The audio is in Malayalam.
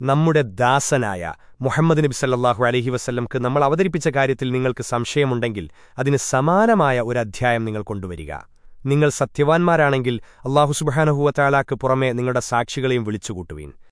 നമ്മുടെ ദാസനായ മുഹമ്മദ് നബി സല്ലാഹു അലഹി വസ്ല്ലംക്ക് നമ്മൾ അവതരിപ്പിച്ച കാര്യത്തിൽ നിങ്ങൾക്ക് സംശയമുണ്ടെങ്കിൽ അതിന് സമാനമായ ഒരു അധ്യായം നിങ്ങൾ കൊണ്ടുവരിക. നിങ്ങൾ സത്യവാൻമാരാണെങ്കിൽ അള്ളാഹു സുബഹാനഹുവത്താലാക്ക് പുറമെ നിങ്ങളുടെ സാക്ഷികളെയും വിളിച്ചുകൂട്ടുവീൻ.